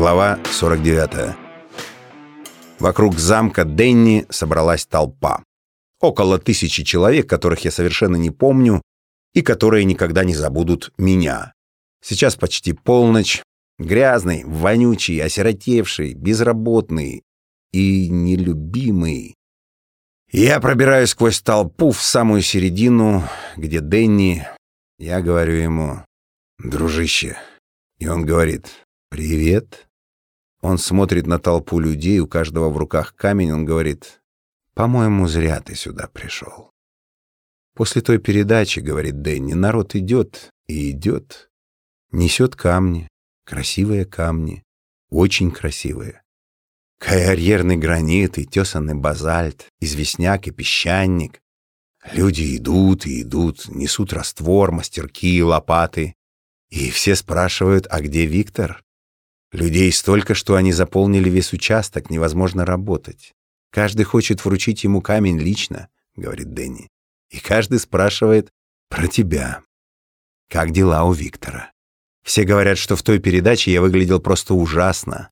Глава 49. Вокруг замка Денни собралась толпа. Около тысячи человек, которых я совершенно не помню и которые никогда не забудут меня. Сейчас почти полночь. Грязный, вонючий, осиротевший, безработный и нелюбимый. Я пробираюсь сквозь толпу в самую середину, где Денни. Я говорю ему, дружище. И он говорит, привет. Он смотрит на толпу людей, у каждого в руках камень, он говорит, по-моему, зря ты сюда пришел. После той передачи, говорит Дэнни, народ идет и идет, несет камни, красивые камни, очень красивые. Карьерный гранит и тесанный базальт, известняк и песчаник. Люди идут и идут, несут раствор, мастерки и лопаты. И все спрашивают, а где Виктор? Людей столько, что они заполнили весь участок, невозможно работать. Каждый хочет вручить ему камень лично, говорит Дэнни. И каждый спрашивает про тебя. Как дела у Виктора? Все говорят, что в той передаче я выглядел просто ужасно.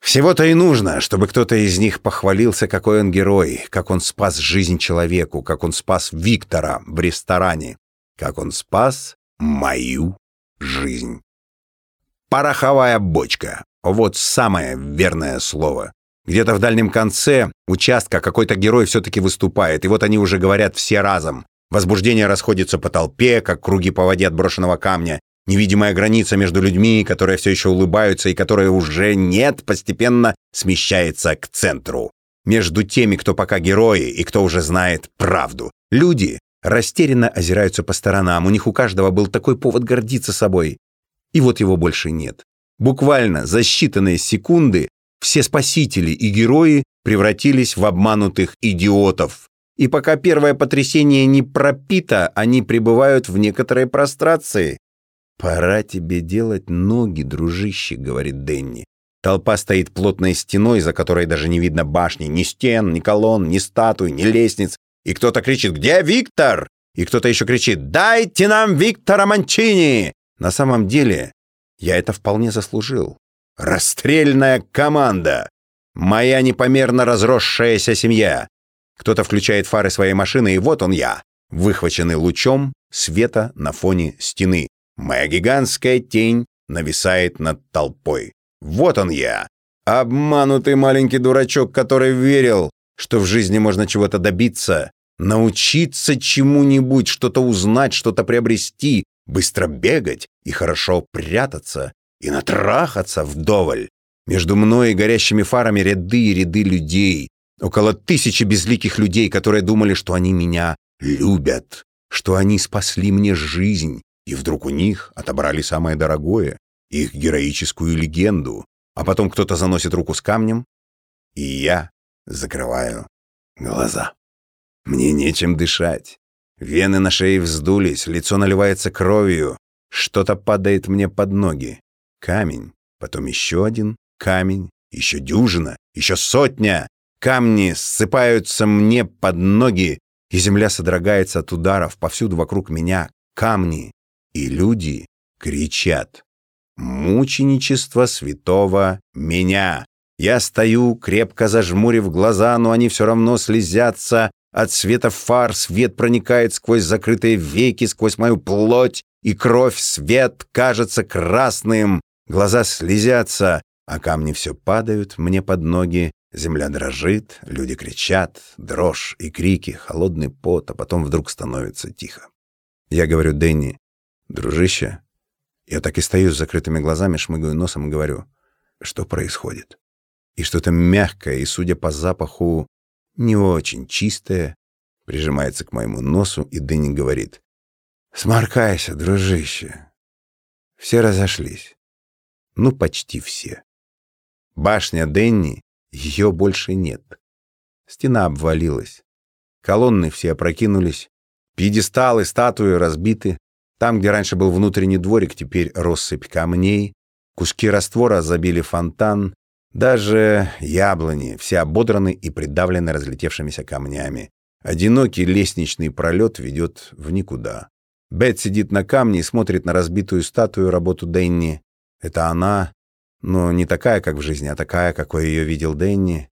Всего-то и нужно, чтобы кто-то из них похвалился, какой он герой, как он спас жизнь человеку, как он спас Виктора в ресторане, как он спас мою жизнь. Пороховая бочка. Вот самое верное слово. Где-то в дальнем конце участка какой-то герой все-таки выступает, и вот они уже говорят все разом. Возбуждение расходится по толпе, как круги по воде от брошенного камня, Невидимая граница между людьми, которые все еще улыбаются и которые уже нет, постепенно смещается к центру. Между теми, кто пока герои и кто уже знает правду. Люди растерянно озираются по сторонам, у них у каждого был такой повод гордиться собой. И вот его больше нет. Буквально за считанные секунды все спасители и герои превратились в обманутых идиотов. И пока первое потрясение не пропито, они пребывают в некоторой прострации. «Пора тебе делать ноги, дружище», — говорит Денни. Толпа стоит плотной стеной, за которой даже не видно башни, ни стен, ни колонн, ни статуй, ни лестниц. И кто-то кричит «Где Виктор?» И кто-то еще кричит «Дайте нам Виктора Манчини!» На самом деле, я это вполне заслужил. Расстрельная команда! Моя непомерно разросшаяся семья. Кто-то включает фары своей машины, и вот он я, выхваченный лучом света на фоне стены. Моя гигантская тень нависает над толпой. Вот он я, обманутый маленький дурачок, который верил, что в жизни можно чего-то добиться, научиться чему-нибудь, что-то узнать, что-то приобрести, быстро бегать и хорошо прятаться, и натрахаться вдоволь. Между мной и горящими фарами ряды и ряды людей, около тысячи безликих людей, которые думали, что они меня любят, что они спасли мне жизнь, и вдруг у них отобрали самое дорогое, их героическую легенду, а потом кто-то заносит руку с камнем, и я закрываю глаза. Мне нечем дышать. Вены на шее вздулись, лицо наливается кровью, что-то падает мне под ноги. Камень, потом еще один камень, еще дюжина, еще сотня. Камни ссыпаются мне под ноги, и земля содрогается от ударов повсюду вокруг меня. Камни, и люди кричат «Мученичество святого меня!» Я стою, крепко зажмурив глаза, но они все равно слезятся. От света фар свет проникает сквозь закрытые веки, сквозь мою плоть и кровь. Свет кажется красным, глаза слезятся, а камни все падают мне под ноги. Земля дрожит, люди кричат, дрожь и крики, холодный пот, а потом вдруг становится тихо. Я говорю Дэнни, «Дружище». Я так и стою с закрытыми глазами, шмыгаю носом и говорю, что происходит. И что-то мягкое и, судя по запаху, не очень чистое, прижимается к моему носу, и Дэнни говорит, «Сморкайся, дружище». Все разошлись. Ну, почти все. Башня Дэнни, ее больше нет. Стена обвалилась. Колонны все опрокинулись. Пьедесталы, статуи разбиты. Там, где раньше был внутренний дворик, теперь россыпь камней, куски раствора забили фонтан, даже яблони, все ободраны и придавлены разлетевшимися камнями. Одинокий лестничный пролет ведет в никуда. Бет сидит на камне и смотрит на разбитую статую работу Денни. Это она, но не такая, как в жизни, а такая, какой ее видел Дэнни.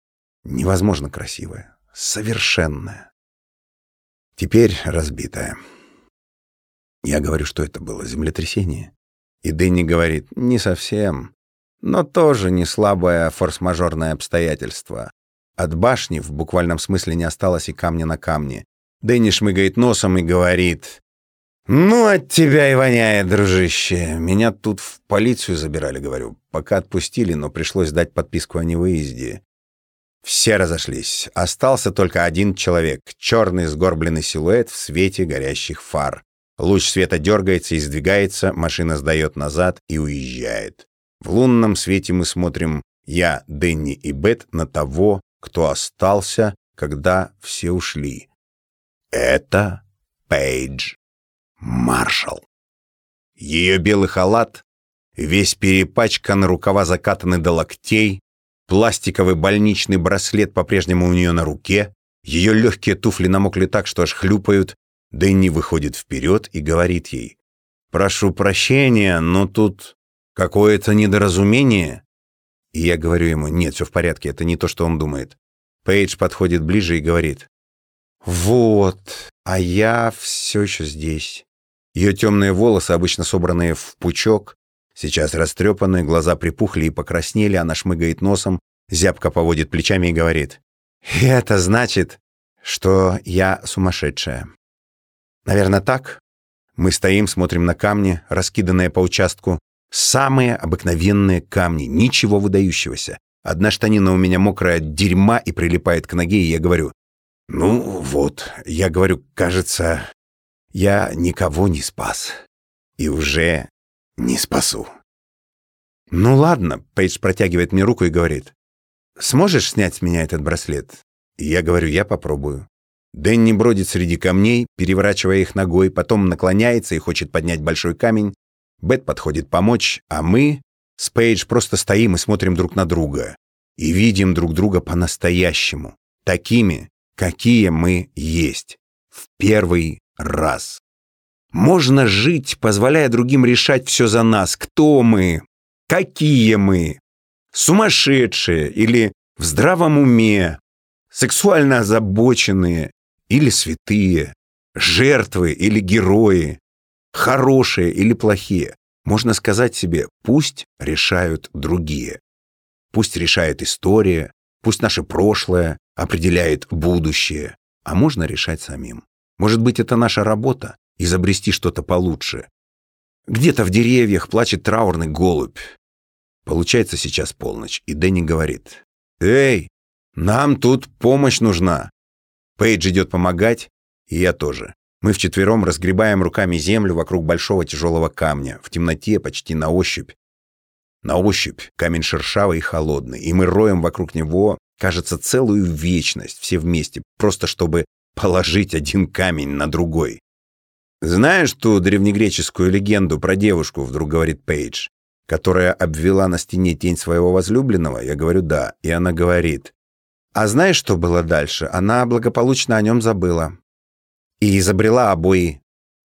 Невозможно красивая, совершенная. Теперь разбитая. Я говорю, что это было землетрясение. И Дэнни говорит, не совсем, но тоже не слабое форс-мажорное обстоятельство. От башни в буквальном смысле не осталось и камня на камне. Дэнни шмыгает носом и говорит, «Ну, от тебя и воняет, дружище. Меня тут в полицию забирали, говорю. Пока отпустили, но пришлось дать подписку о невыезде. Все разошлись. Остался только один человек. Черный сгорбленный силуэт в свете горящих фар. Луч света дергается и сдвигается, машина сдает назад и уезжает. В лунном свете мы смотрим я, Дэнни и Бет на того, кто остался, когда все ушли. Это Пейдж. Маршал. Ее белый халат, весь перепачкан, рукава закатаны до локтей, пластиковый больничный браслет по-прежнему у нее на руке, ее легкие туфли намокли так, что аж хлюпают. Дэнни выходит вперед и говорит ей, «Прошу прощения, но тут какое-то недоразумение». И я говорю ему, «Нет, все в порядке, это не то, что он думает». Пейдж подходит ближе и говорит, «Вот, а я все еще здесь». Ее темные волосы, обычно собранные в пучок, сейчас растрепанные, глаза припухли и покраснели, она шмыгает носом, зябко поводит плечами и говорит. «Это значит, что я сумасшедшая». Наверное, так. Мы стоим, смотрим на камни, раскиданные по участку. Самые обыкновенные камни, ничего выдающегося. Одна штанина у меня мокрая от дерьма и прилипает к ноге, и я говорю, «Ну вот, я говорю, кажется, я никого не спас. И уже не спасу. «Ну ладно», — Пейдж протягивает мне руку и говорит. «Сможешь снять с меня этот браслет?» И я говорю, я попробую. Дэнни бродит среди камней, переворачивая их ногой, потом наклоняется и хочет поднять большой камень. Бет подходит помочь, а мы с Пейдж просто стоим и смотрим друг на друга. И видим друг друга по-настоящему. Такими, какие мы есть. В первый раз. Можно жить, позволяя другим решать все за нас. Кто мы? Какие мы? Сумасшедшие или в здравом уме? Сексуально озабоченные или святые? Жертвы или герои? Хорошие или плохие? Можно сказать себе, пусть решают другие. Пусть решает история, пусть наше прошлое определяет будущее, а можно решать самим. Может быть, это наша работа — изобрести что-то получше. Где-то в деревьях плачет траурный голубь. Получается сейчас полночь, и Дэнни говорит. «Эй, нам тут помощь нужна!» Пейдж идет помогать, и я тоже. Мы вчетвером разгребаем руками землю вокруг большого тяжелого камня, в темноте, почти на ощупь. На ощупь камень шершавый и холодный, и мы роем вокруг него, кажется, целую вечность, все вместе, просто чтобы положить один камень на другой. «Знаешь ту древнегреческую легенду про девушку?» — вдруг говорит Пейдж, которая обвела на стене тень своего возлюбленного? Я говорю «да». И она говорит, «А знаешь, что было дальше? Она благополучно о нем забыла. И изобрела обои».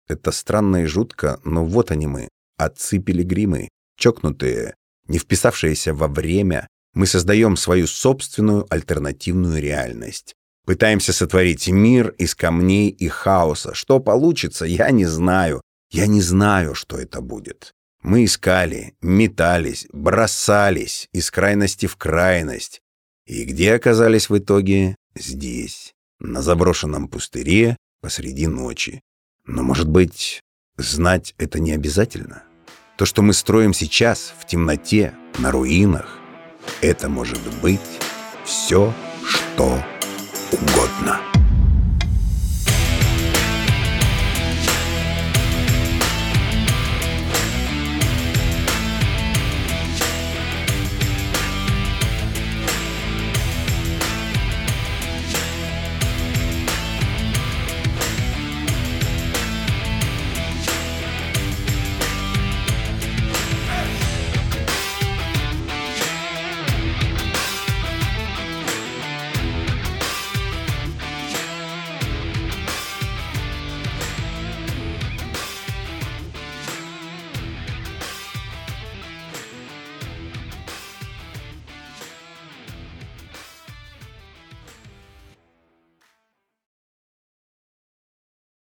Это странно и жутко, но вот они мы, отцы-пилигримы, чокнутые, не вписавшиеся во время, мы создаем свою собственную альтернативную реальность. Пытаемся сотворить мир из камней и хаоса. Что получится, я не знаю. Я не знаю, что это будет. Мы искали, метались, бросались из крайности в крайность. И где оказались в итоге? Здесь, на заброшенном пустыре посреди ночи. Но, может быть, знать это не обязательно? То, что мы строим сейчас, в темноте, на руинах, это может быть все, что угодно.